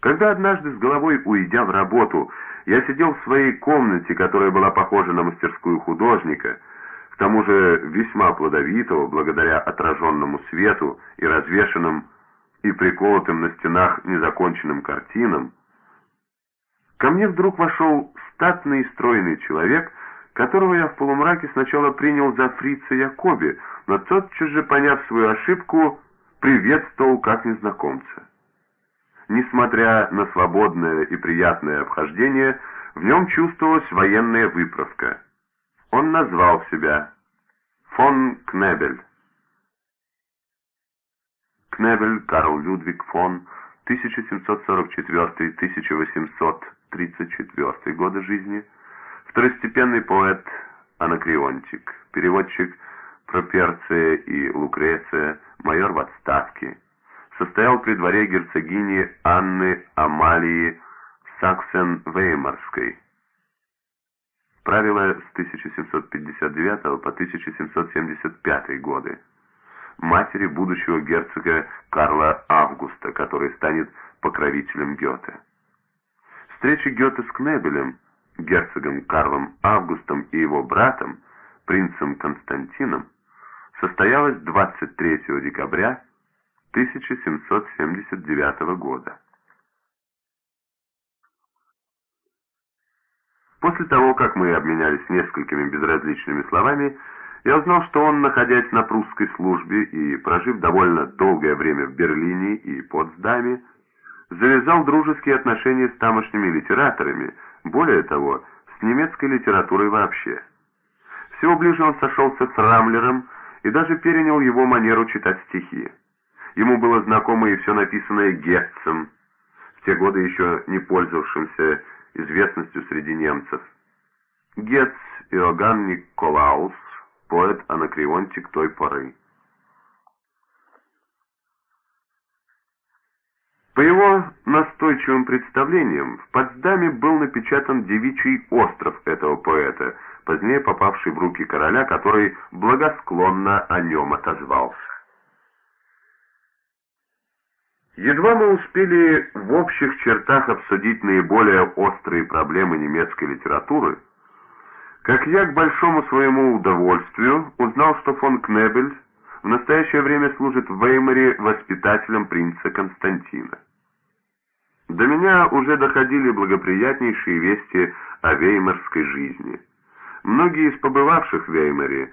Когда однажды с головой уйдя в работу, я сидел в своей комнате, которая была похожа на мастерскую художника, к тому же весьма плодовитого, благодаря отраженному свету и развешенным и приколотым на стенах незаконченным картинам, ко мне вдруг вошел статный и стройный человек, которого я в полумраке сначала принял за фрица Якоби, но тотчас же, поняв свою ошибку, приветствовал как незнакомца. Несмотря на свободное и приятное обхождение, в нем чувствовалась военная выправка. Он назвал себя фон Кнебель. Кнебель Карл Людвиг фон 1744-1834 годы жизни, второстепенный поэт Анакреонтик, переводчик Проперция и Лукреция, майор в отставке, состоял при дворе герцогини Анны Амалии Саксен-Веймарской. Правила с 1759 по 1775 годы. Матери будущего герцога Карла Августа, который станет покровителем Гёте. Встреча Гёте с Кнебелем, герцогом Карлом Августом и его братом, принцем Константином, состоялась 23 декабря 1779 года. После того, как мы обменялись несколькими безразличными словами, я узнал, что он, находясь на прусской службе и прожив довольно долгое время в Берлине и Потсдаме, завязал дружеские отношения с тамошними литераторами, более того, с немецкой литературой вообще. Всего ближе он сошелся с Рамлером и даже перенял его манеру читать стихи. Ему было знакомо и все написанное Гетцем, в те годы еще не пользовавшимся известностью среди немцев. Гетц Иоганн Николаус, поэт-анакреонтик той поры. По его настойчивым представлениям, в Потсдаме был напечатан девичий остров этого поэта, позднее попавший в руки короля, который благосклонно о нем отозвался. Едва мы успели в общих чертах обсудить наиболее острые проблемы немецкой литературы, как я к большому своему удовольствию узнал, что фон Кнебель в настоящее время служит в Веймаре воспитателем принца Константина. До меня уже доходили благоприятнейшие вести о веймарской жизни. Многие из побывавших в Веймаре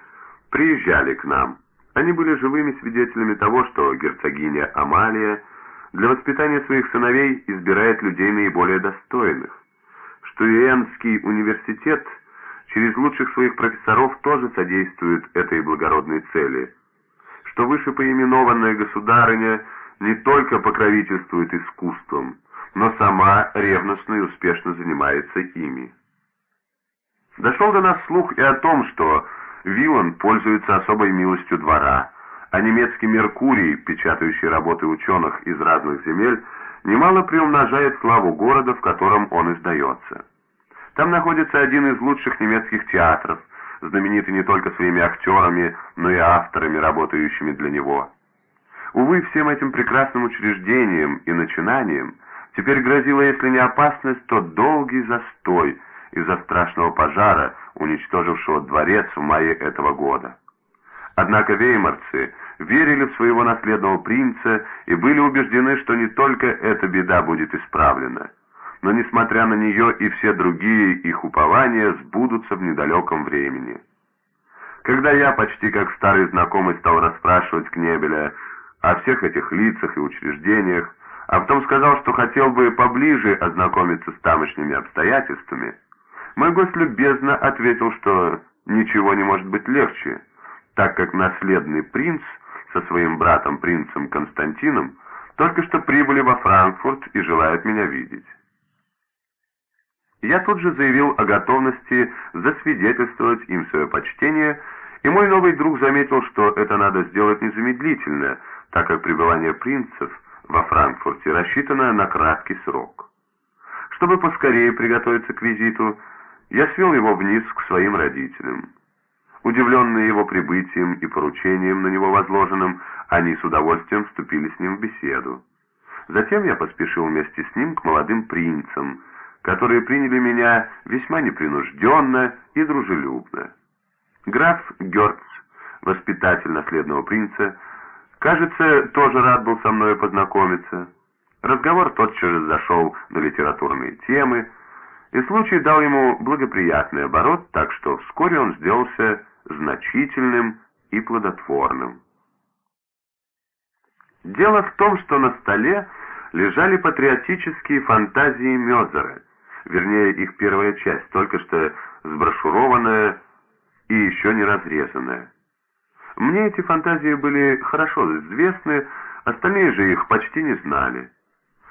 приезжали к нам. Они были живыми свидетелями того, что герцогиня Амалия – для воспитания своих сыновей избирает людей наиболее достойных, что Иенский университет через лучших своих профессоров тоже содействует этой благородной цели, что вышепоименованная государыня не только покровительствует искусством, но сама ревностно и успешно занимается ими. Дошел до нас слух и о том, что Вилан пользуется особой милостью двора – а немецкий «Меркурий», печатающий работы ученых из разных земель, немало приумножает славу города, в котором он издается. Там находится один из лучших немецких театров, знаменитый не только своими актерами, но и авторами, работающими для него. Увы, всем этим прекрасным учреждениям и начинаниям теперь грозила, если не опасность, то долгий застой из-за страшного пожара, уничтожившего дворец в мае этого года. Однако веймарцы верили в своего наследного принца и были убеждены, что не только эта беда будет исправлена, но, несмотря на нее, и все другие их упования сбудутся в недалеком времени. Когда я, почти как старый знакомый, стал расспрашивать Кнебеля о всех этих лицах и учреждениях, а потом сказал, что хотел бы поближе ознакомиться с тамошними обстоятельствами, мой гость любезно ответил, что ничего не может быть легче, так как наследный принц со своим братом принцем Константином только что прибыли во Франкфурт и желают меня видеть. Я тут же заявил о готовности засвидетельствовать им свое почтение, и мой новый друг заметил, что это надо сделать незамедлительно, так как пребывание принцев во Франкфурте рассчитано на краткий срок. Чтобы поскорее приготовиться к визиту, я свел его вниз к своим родителям. Удивленные его прибытием и поручением на него возложенным, они с удовольствием вступили с ним в беседу. Затем я поспешил вместе с ним к молодым принцам, которые приняли меня весьма непринужденно и дружелюбно. Граф Герц, воспитатель наследного принца, кажется, тоже рад был со мной познакомиться. Разговор тотчас же зашел на литературные темы, и случай дал ему благоприятный оборот, так что вскоре он сделался значительным и плодотворным. Дело в том, что на столе лежали патриотические фантазии Мёзера, вернее их первая часть, только что сброшурованная и еще не разрезанная. Мне эти фантазии были хорошо известны, остальные же их почти не знали.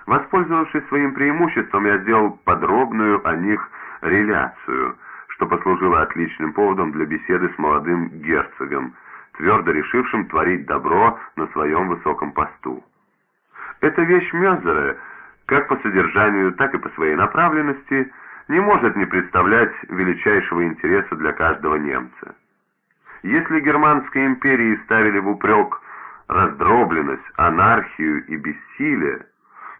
Воспользовавшись своим преимуществом, я сделал подробную о них реляцию, что послужило отличным поводом для беседы с молодым герцогом, твердо решившим творить добро на своем высоком посту. Эта вещь Мёзера, как по содержанию, так и по своей направленности, не может не представлять величайшего интереса для каждого немца. Если германской империи ставили в упрек раздробленность, анархию и бессилие,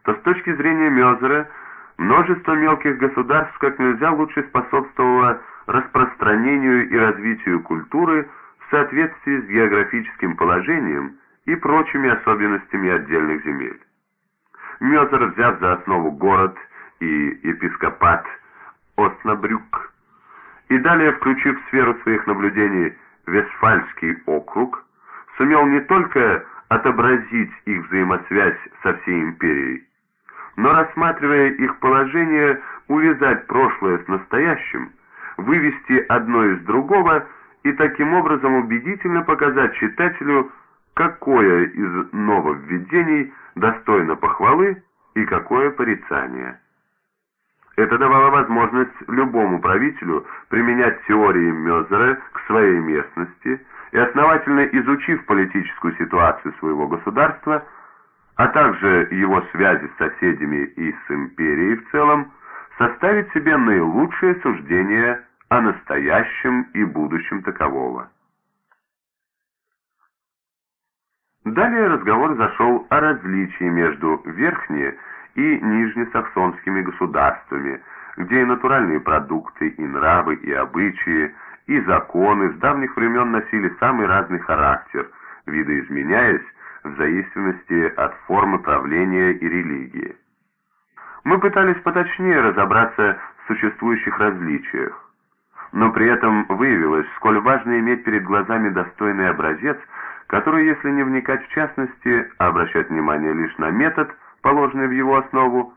то с точки зрения Мёзера множество мелких государств как нельзя лучше способствовало распространению и развитию культуры в соответствии с географическим положением и прочими особенностями отдельных земель. Мёзер, взяв за основу город и епископат Оснабрюк, и далее включив в сферу своих наблюдений Вестфальский округ, сумел не только отобразить их взаимосвязь со всей империей, но рассматривая их положение, увязать прошлое с настоящим, вывести одно из другого и таким образом убедительно показать читателю, какое из нововведений достойно похвалы и какое порицания. Это давало возможность любому правителю применять теории Мёзера к своей местности и, основательно изучив политическую ситуацию своего государства, а также его связи с соседями и с империей в целом, составить себе наилучшее суждение о настоящем и будущем такового. Далее разговор зашел о различии между верхне- и нижнесаксонскими государствами, где и натуральные продукты, и нравы, и обычаи, и законы с давних времен носили самый разный характер, видоизменяясь в зависимости от формы правления и религии. Мы пытались поточнее разобраться в существующих различиях, но при этом выявилось, сколь важно иметь перед глазами достойный образец, который, если не вникать в частности, а обращать внимание лишь на метод, положенный в его основу,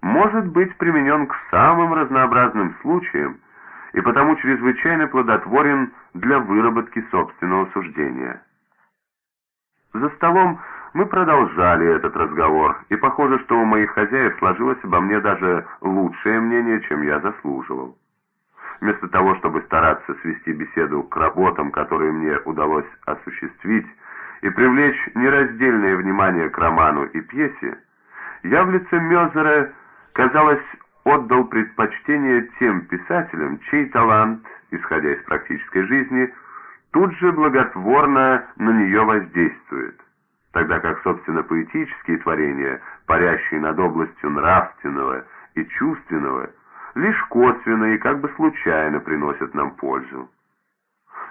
может быть применен к самым разнообразным случаям и потому чрезвычайно плодотворен для выработки собственного суждения. За столом мы продолжали этот разговор, и похоже, что у моих хозяев сложилось обо мне даже лучшее мнение, чем я заслуживал. Вместо того, чтобы стараться свести беседу к работам, которые мне удалось осуществить, и привлечь нераздельное внимание к роману и пьесе, я в лице Мёзера, казалось, отдал предпочтение тем писателям, чей талант, исходя из практической жизни, тут же благотворно на нее воздействует, тогда как, собственно, поэтические творения, парящие над областью нравственного и чувственного, лишь косвенно и как бы случайно приносят нам пользу.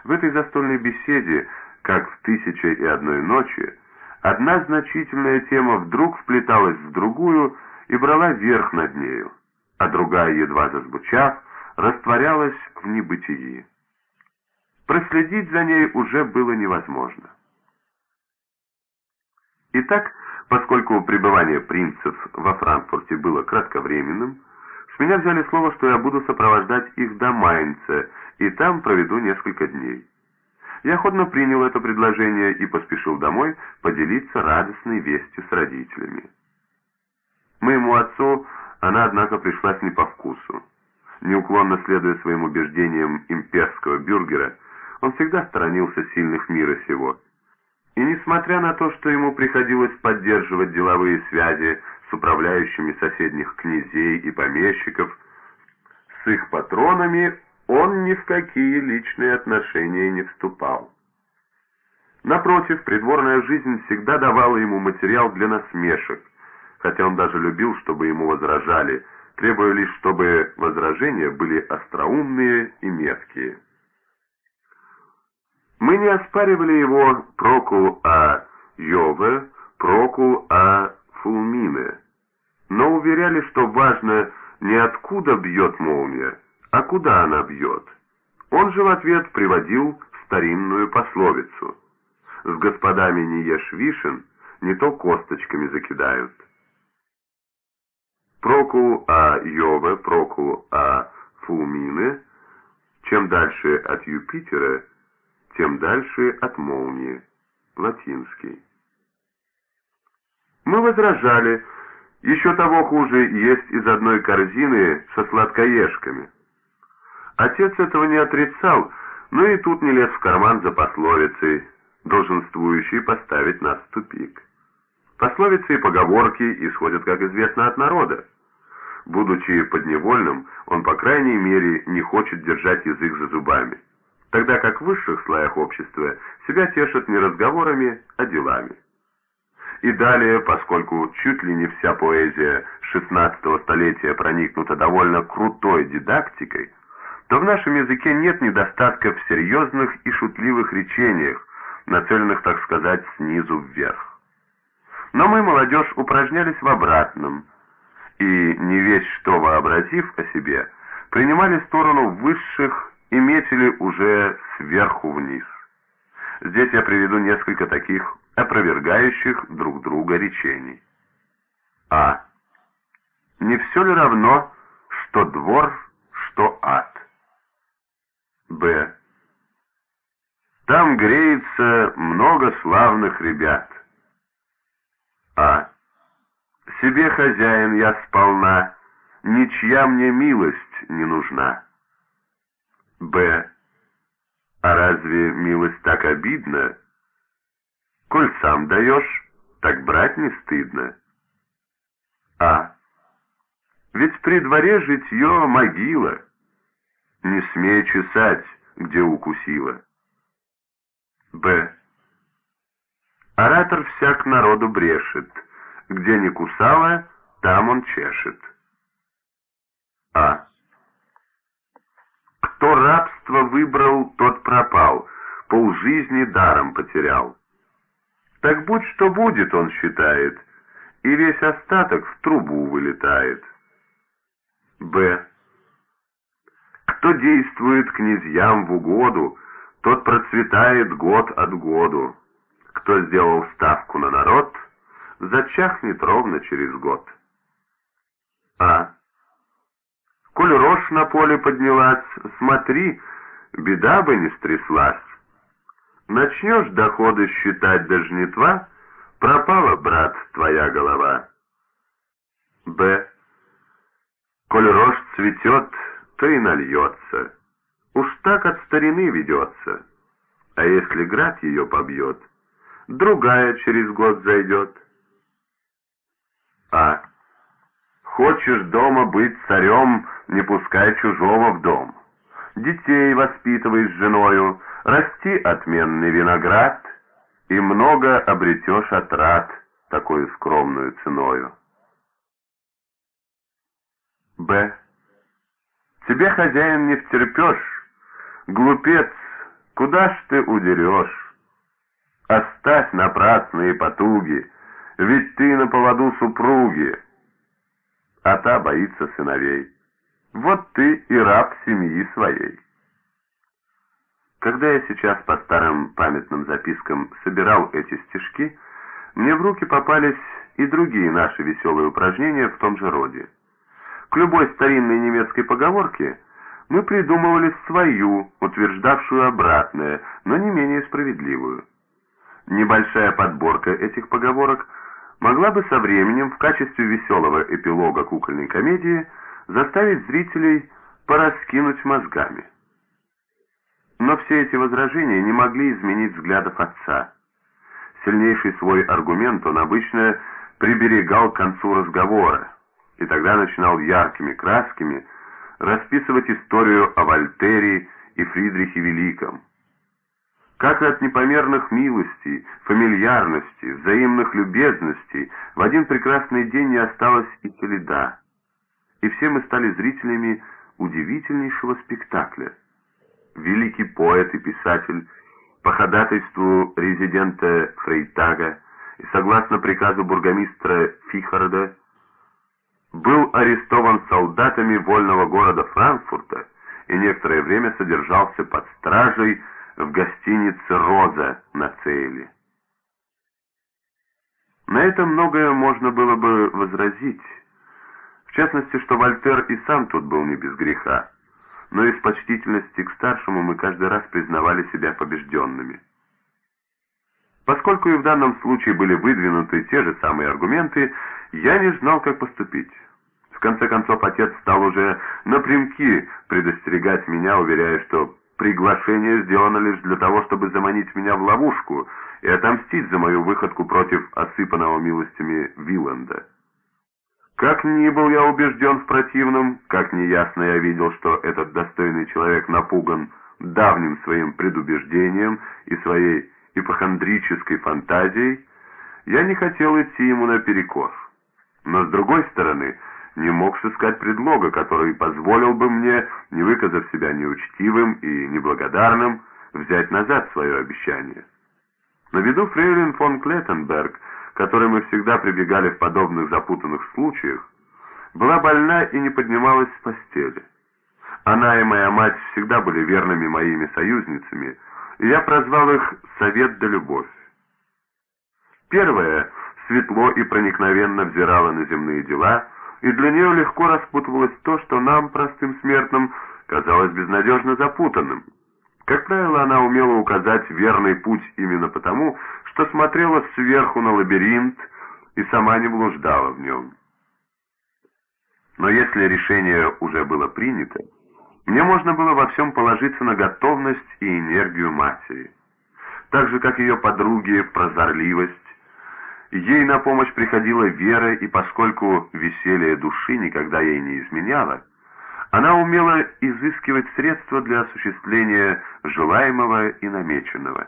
В этой застольной беседе, как в «Тысяче и одной ночи», одна значительная тема вдруг вплеталась в другую и брала верх над нею, а другая, едва зазвучав, растворялась в небытии. Проследить за ней уже было невозможно. Итак, поскольку пребывание принцев во Франкфурте было кратковременным, с меня взяли слово, что я буду сопровождать их до Майнца, и там проведу несколько дней. Я охотно принял это предложение и поспешил домой поделиться радостной вестью с родителями. Моему отцу она, однако, пришлась не по вкусу. Неуклонно следуя своим убеждениям имперского бюргера, он всегда сторонился сильных мира сего. И несмотря на то, что ему приходилось поддерживать деловые связи с управляющими соседних князей и помещиков, с их патронами он ни в какие личные отношения не вступал. Напротив, придворная жизнь всегда давала ему материал для насмешек, хотя он даже любил, чтобы ему возражали, требуя лишь, чтобы возражения были остроумные и меткие. Мы не оспаривали его прокул о Йове, прокул о Фулмине, но уверяли, что важно не откуда бьет молния, а куда она бьет. Он же в ответ приводил старинную пословицу «С господами не ешь вишен, не то косточками закидают». Прокул а Йове, прокул а Фулмине, чем дальше от Юпитера, тем дальше от молнии. Латинский. Мы возражали, еще того хуже есть из одной корзины со сладкоежками. Отец этого не отрицал, но и тут не лез в карман за пословицей, долженствующей поставить нас в тупик. Пословицы и поговорки исходят, как известно, от народа. Будучи подневольным, он, по крайней мере, не хочет держать язык за зубами, тогда как в высших слоях общества себя тешат не разговорами, а делами. И далее, поскольку чуть ли не вся поэзия XVI столетия проникнута довольно крутой дидактикой, то в нашем языке нет недостатка в серьезных и шутливых речениях, нацеленных, так сказать, снизу вверх. Но мы, молодежь, упражнялись в обратном, и, не весь что вообразив о себе, принимали сторону высших и метили уже сверху вниз. Здесь я приведу несколько таких опровергающих друг друга речений. А. Не все ли равно, что двор, что ад? Б. Там греется много славных ребят. А. Себе хозяин я сполна, ничья мне милость не нужна. Б. А разве милость так обидна? Коль сам даешь, так брать не стыдно. А. Ведь при дворе житье могила. Не смей чесать, где укусила. Б. Оратор всяк народу брешет. Где не кусала, там он чешет. А. Кто рабство выбрал, тот пропал, полжизни даром потерял. Так будь что будет, он считает, и весь остаток в трубу вылетает. Б. Кто действует князьям в угоду, тот процветает год от году. Кто сделал ставку на народ, зачахнет ровно через год. А. Коль рожь на поле поднялась, смотри, беда бы не стряслась. Начнешь доходы считать до жнитва, пропала, брат, твоя голова. Б. Коль рожь цветет, то и нальется. Уж так от старины ведется. А если град ее побьет, другая через год зайдет. А. Хочешь дома быть царем, не пускай чужого в дом. Детей воспитывай с женою, расти отменный виноград, и много обретешь отрад такой скромную ценою. Б. Тебе, хозяин, не втерпешь, глупец, куда ж ты удерешь? Оставь напрасные потуги, ведь ты на поводу супруги, а та боится сыновей. Вот ты и раб семьи своей. Когда я сейчас по старым памятным запискам собирал эти стишки, мне в руки попались и другие наши веселые упражнения в том же роде. К любой старинной немецкой поговорке мы придумывали свою, утверждавшую обратное, но не менее справедливую. Небольшая подборка этих поговорок могла бы со временем в качестве веселого эпилога кукольной комедии заставить зрителей пораскинуть мозгами. Но все эти возражения не могли изменить взглядов отца. Сильнейший свой аргумент он обычно приберегал к концу разговора, и тогда начинал яркими красками расписывать историю о Вольтере и Фридрихе Великом. Как от непомерных милостей, фамильярностей, взаимных любезностей, в один прекрасный день не осталось и следа. И все мы стали зрителями удивительнейшего спектакля. Великий поэт и писатель по ходатайству резидента Фрейтага и согласно приказу бургомистра Фихарда был арестован солдатами вольного города Франкфурта и некоторое время содержался под стражей в гостинице «Роза» на Цейле. На это многое можно было бы возразить, в частности, что Вольтер и сам тут был не без греха, но из почтительности к старшему мы каждый раз признавали себя побежденными. Поскольку и в данном случае были выдвинуты те же самые аргументы, я не знал, как поступить. В конце концов, отец стал уже напрямки предостерегать меня, уверяя, что приглашение сделано лишь для того, чтобы заманить меня в ловушку и отомстить за мою выходку против осыпанного милостями Виланда. Как ни был я убежден в противном, как неясно я видел, что этот достойный человек напуган давним своим предубеждением и своей ипохондрической фантазией, я не хотел идти ему наперекор. Но с другой стороны, не мог сыскать предлога, который позволил бы мне, не выказав себя неучтивым и неблагодарным, взять назад свое обещание. На виду фрейлин фон Клеттенберг, которой мы всегда прибегали в подобных запутанных случаях, была больна и не поднималась с постели. Она и моя мать всегда были верными моими союзницами, и я прозвал их «Совет да любовь». Первая светло и проникновенно взирала на земные дела, и для нее легко распутывалось то, что нам, простым смертным, казалось безнадежно запутанным. Как правило, она умела указать верный путь именно потому, что смотрела сверху на лабиринт и сама не блуждала в нем. Но если решение уже было принято, мне можно было во всем положиться на готовность и энергию матери. Так же, как ее подруги, прозорливость, ей на помощь приходила вера, и поскольку веселье души никогда ей не изменяло, она умела изыскивать средства для осуществления желаемого и намеченного.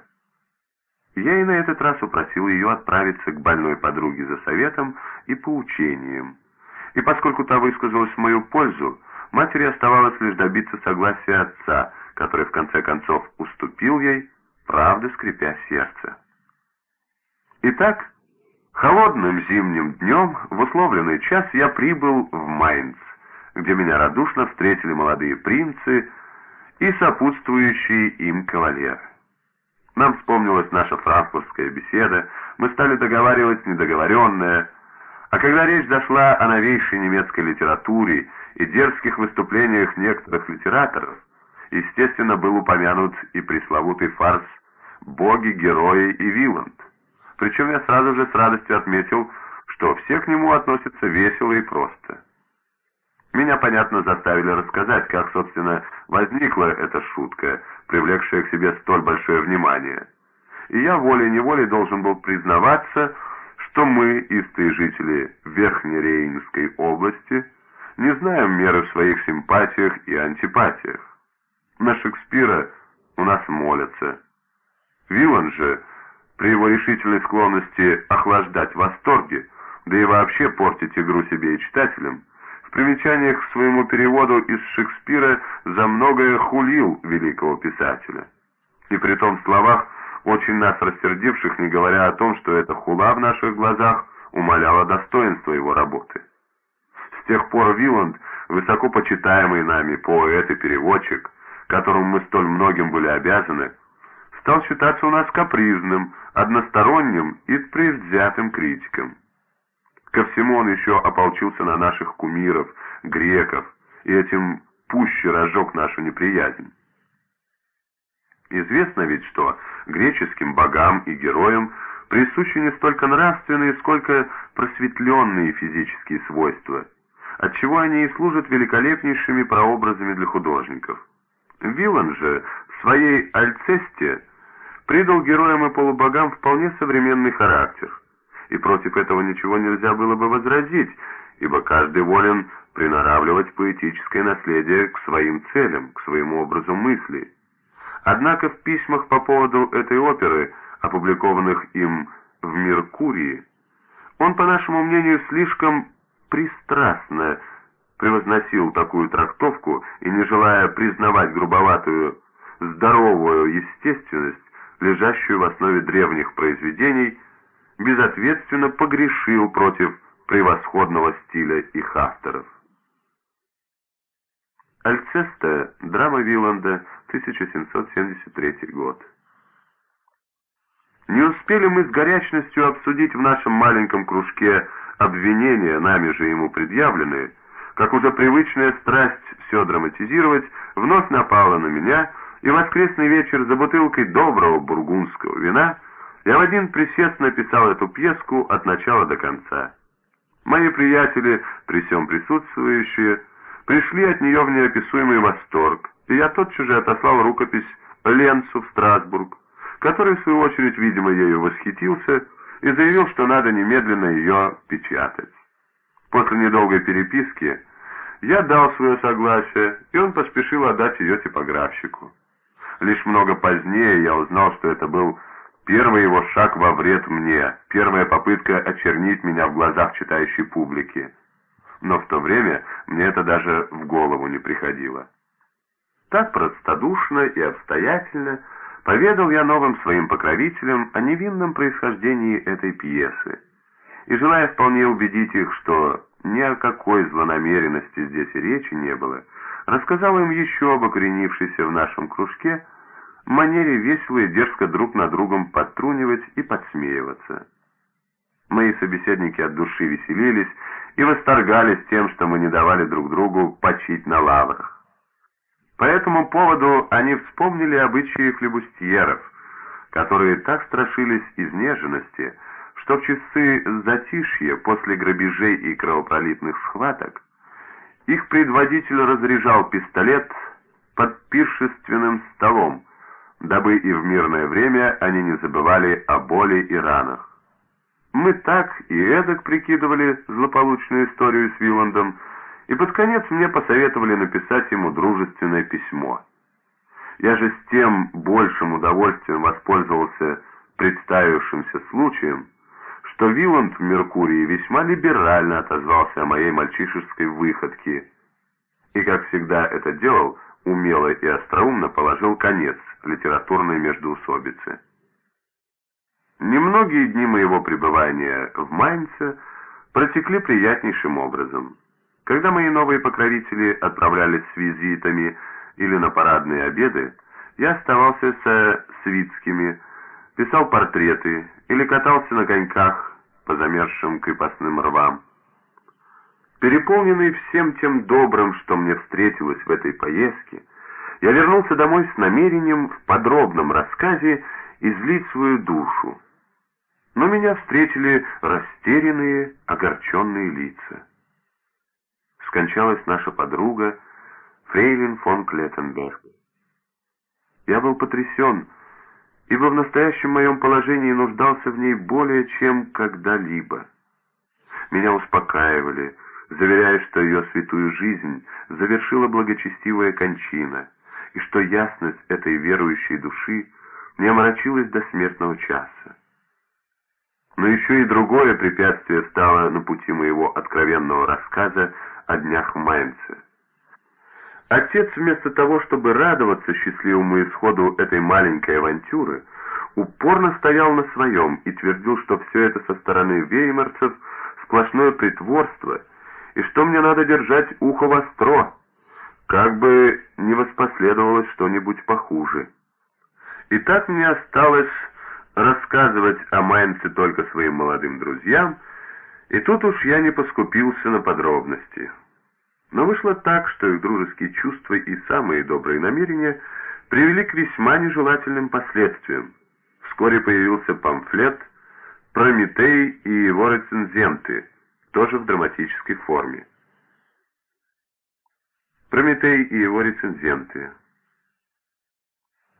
Я и на этот раз упросил ее отправиться к больной подруге за советом и поучением. И поскольку та высказалась в мою пользу, матери оставалось лишь добиться согласия отца, который в конце концов уступил ей, правда скрипя сердце. Итак, холодным зимним днем в условленный час я прибыл в Майнц, где меня радушно встретили молодые принцы и сопутствующие им кавалеры. Нам вспомнилась наша франкфуртская беседа, мы стали договаривать недоговоренное, а когда речь зашла о новейшей немецкой литературе и дерзких выступлениях некоторых литераторов, естественно, был упомянут и пресловутый фарс «Боги, герои и Виланд». Причем я сразу же с радостью отметил, что все к нему относятся весело и просто. Меня, понятно, заставили рассказать, как, собственно, возникла эта шутка, привлекшая к себе столь большое внимание. И я волей-неволей должен был признаваться, что мы, истые жители Верхнерейнской области, не знаем меры в своих симпатиях и антипатиях. На Шекспира у нас молятся. Вилан же, при его решительной склонности охлаждать восторги, да и вообще портить игру себе и читателям, примечаниях к своему переводу из Шекспира за многое хулил великого писателя. И при том словах, очень нас рассердивших, не говоря о том, что эта хула в наших глазах умаляла достоинство его работы. С тех пор Виланд, высоко почитаемый нами поэт и переводчик, которому мы столь многим были обязаны, стал считаться у нас капризным, односторонним и предвзятым критиком. Ко всему он еще ополчился на наших кумиров, греков, и этим пуще разжег нашу неприязнь. Известно ведь, что греческим богам и героям присущи не столько нравственные, сколько просветленные физические свойства, отчего они и служат великолепнейшими прообразами для художников. Вилан же в своей «Альцесте» придал героям и полубогам вполне современный характер – и против этого ничего нельзя было бы возразить, ибо каждый волен приноравливать поэтическое наследие к своим целям, к своему образу мысли. Однако в письмах по поводу этой оперы, опубликованных им в «Меркурии», он, по нашему мнению, слишком пристрастно превозносил такую трактовку и, не желая признавать грубоватую здоровую естественность, лежащую в основе древних произведений, безответственно погрешил против превосходного стиля их авторов. Альцеста, драма Виланда, 1773 год. Не успели мы с горячностью обсудить в нашем маленьком кружке обвинения, нами же ему предъявленные, как уже привычная страсть все драматизировать вновь напала на меня, и воскресный вечер за бутылкой доброго бургундского вина я в один присест написал эту пьеску от начала до конца. Мои приятели, при всем присутствующие, пришли от нее в неописуемый восторг, и я тотчас же отослал рукопись Ленцу в Страсбург, который, в свою очередь, видимо, ею восхитился и заявил, что надо немедленно ее печатать. После недолгой переписки я дал свое согласие, и он поспешил отдать ее типографщику. Лишь много позднее я узнал, что это был первый его шаг во вред мне, первая попытка очернить меня в глазах читающей публики. Но в то время мне это даже в голову не приходило. Так простодушно и обстоятельно поведал я новым своим покровителям о невинном происхождении этой пьесы. И желая вполне убедить их, что ни о какой злонамеренности здесь и речи не было, рассказал им еще об окоренившейся в нашем кружке манере весело и дерзко друг на другом подтрунивать и подсмеиваться. Мои собеседники от души веселились и восторгались тем, что мы не давали друг другу почить на лаврах. По этому поводу они вспомнили обычаи флебустьеров, которые так страшились изнеженности, что в часы затишья после грабежей и кровопролитных схваток их предводитель разряжал пистолет под пиршественным столом, дабы и в мирное время они не забывали о боли и ранах. Мы так и эдак прикидывали злополучную историю с Виландом, и под конец мне посоветовали написать ему дружественное письмо. Я же с тем большим удовольствием воспользовался представившимся случаем, что Виланд в Меркурии весьма либерально отозвался о моей мальчишеской выходке, и, как всегда это делал, умело и остроумно положил конец литературной междоусобице. Немногие дни моего пребывания в Майнце протекли приятнейшим образом. Когда мои новые покровители отправлялись с визитами или на парадные обеды, я оставался со свитскими, писал портреты или катался на коньках по замерзшим крепостным рвам. Переполненный всем тем добрым, что мне встретилось в этой поездке, я вернулся домой с намерением в подробном рассказе излить свою душу. Но меня встретили растерянные, огорченные лица скончалась наша подруга Фрейлин фон Клеттенберг. Я был потрясен, ибо в настоящем моем положении нуждался в ней более чем когда-либо. Меня успокаивали, заверяя, что ее святую жизнь завершила благочестивая кончина, и что ясность этой верующей души не омрачилась до смертного часа. Но еще и другое препятствие стало на пути моего откровенного рассказа о днях в Майнце. Отец вместо того, чтобы радоваться счастливому исходу этой маленькой авантюры, упорно стоял на своем и твердил, что все это со стороны веймарцев сплошное притворство, и что мне надо держать ухо востро, как бы не воспоследовалось что-нибудь похуже. И так мне осталось рассказывать о Майнце только своим молодым друзьям, и тут уж я не поскупился на подробности. Но вышло так, что их дружеские чувства и самые добрые намерения привели к весьма нежелательным последствиям. Вскоре появился памфлет «Прометей и его рецензенты», тоже в драматической форме. Прометей и его рецензенты.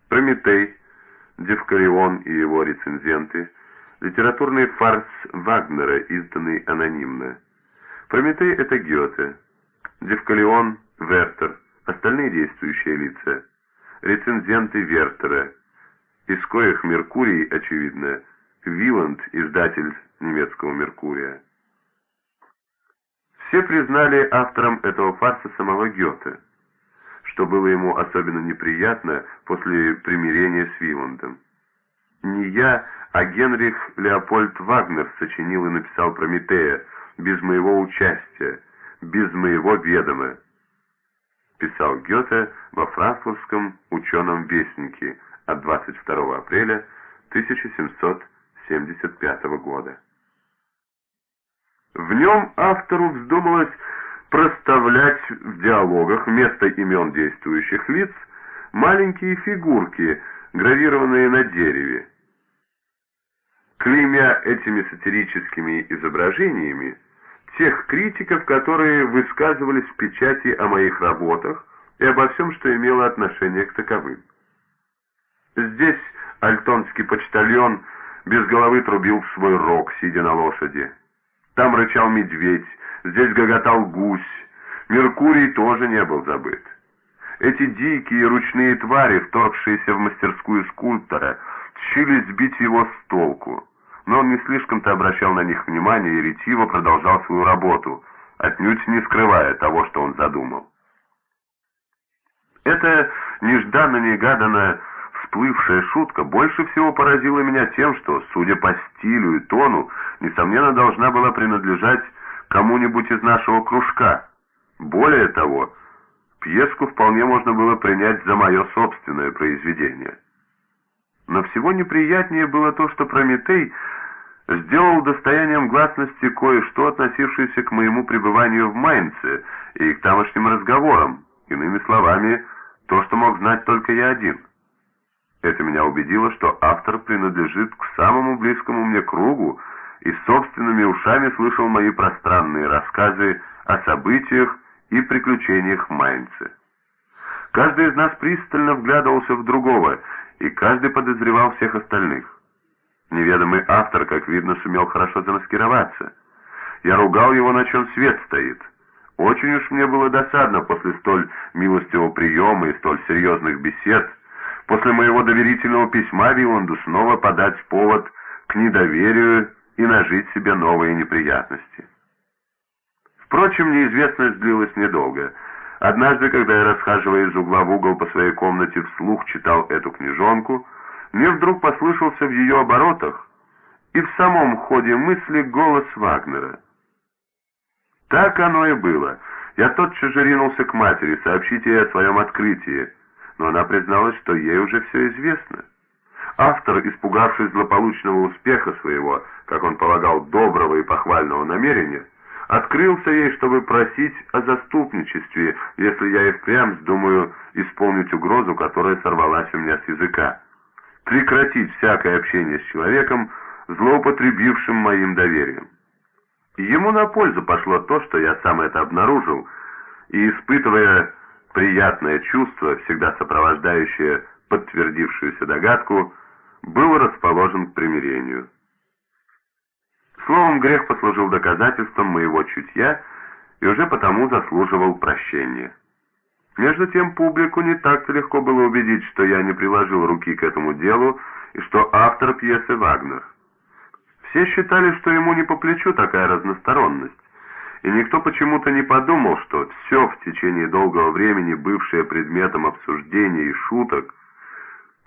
Прометей, Девкарион и его рецензенты – Литературный фарс Вагнера, изданный анонимно. Прометей — это Гёте. Девкалион — Вертер. Остальные действующие лица. рецензенты Вертера, из коих Меркурий, очевидно, Виланд, издатель немецкого Меркурия. Все признали автором этого фарса самого Гёте, что было ему особенно неприятно после примирения с Виландом. Не я, а Генрих Леопольд Вагнер сочинил и написал «Прометея» без моего участия, без моего ведома, писал Гёте во франкфуртском ученом вестнике от 22 апреля 1775 года. В нем автору вздумалось проставлять в диалогах вместо имен действующих лиц маленькие фигурки, гравированные на дереве. Клеймя этими сатирическими изображениями тех критиков, которые высказывались в печати о моих работах и обо всем, что имело отношение к таковым. Здесь альтонский почтальон без головы трубил в свой рог, сидя на лошади. Там рычал медведь, здесь гоготал гусь. Меркурий тоже не был забыт. Эти дикие ручные твари, вторгшиеся в мастерскую скульптора, тщились сбить его с толку. Но он не слишком-то обращал на них внимание и ретиво продолжал свою работу, отнюдь не скрывая того, что он задумал. Это нежданно-негаданно всплывшая шутка больше всего поразила меня тем, что, судя по стилю и тону, несомненно, должна была принадлежать кому-нибудь из нашего кружка. Более того, пьеску вполне можно было принять за мое собственное произведение. Но всего неприятнее было то, что Прометей сделал достоянием гласности кое-что, относившееся к моему пребыванию в Майнце и к тамошним разговорам, иными словами, то, что мог знать только я один. Это меня убедило, что автор принадлежит к самому близкому мне кругу и собственными ушами слышал мои пространные рассказы о событиях и приключениях в Майнце. Каждый из нас пристально вглядывался в другого, и каждый подозревал всех остальных. Неведомый автор, как видно, сумел хорошо замаскироваться. Я ругал его, на чем свет стоит. Очень уж мне было досадно после столь милостивого приема и столь серьезных бесед, после моего доверительного письма Виланду снова подать повод к недоверию и нажить себе новые неприятности. Впрочем, неизвестность длилась недолго. Однажды, когда я, расхаживая из угла в угол по своей комнате, вслух читал эту книжонку, мне вдруг послышался в ее оборотах и в самом ходе мысли голос Вагнера. Так оно и было. Я тотчас же ринулся к матери, сообщить ей о своем открытии — но она призналась, что ей уже все известно. Автор, испугавшись злополучного успеха своего, как он полагал, доброго и похвального намерения, открылся ей, чтобы просить о заступничестве, если я и впрямь думаю исполнить угрозу, которая сорвалась у меня с языка. Прекратить всякое общение с человеком, злоупотребившим моим доверием. Ему на пользу пошло то, что я сам это обнаружил, и, испытывая приятное чувство, всегда сопровождающее подтвердившуюся догадку, был расположен к примирению. Словом, грех послужил доказательством моего чутья и уже потому заслуживал прощения. Между тем публику не так-то легко было убедить, что я не приложил руки к этому делу и что автор пьесы Вагнер. Все считали, что ему не по плечу такая разносторонность и никто почему-то не подумал, что все в течение долгого времени бывшее предметом обсуждения и шуток,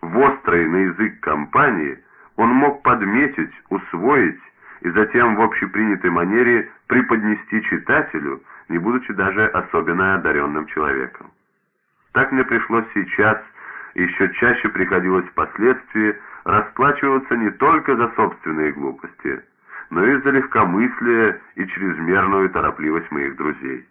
вострый на язык компании, он мог подметить, усвоить и затем в общепринятой манере преподнести читателю, не будучи даже особенно одаренным человеком. Так мне пришлось сейчас, еще чаще приходилось впоследствии, расплачиваться не только за собственные глупости, но и за легкомыслие и чрезмерную торопливость моих друзей.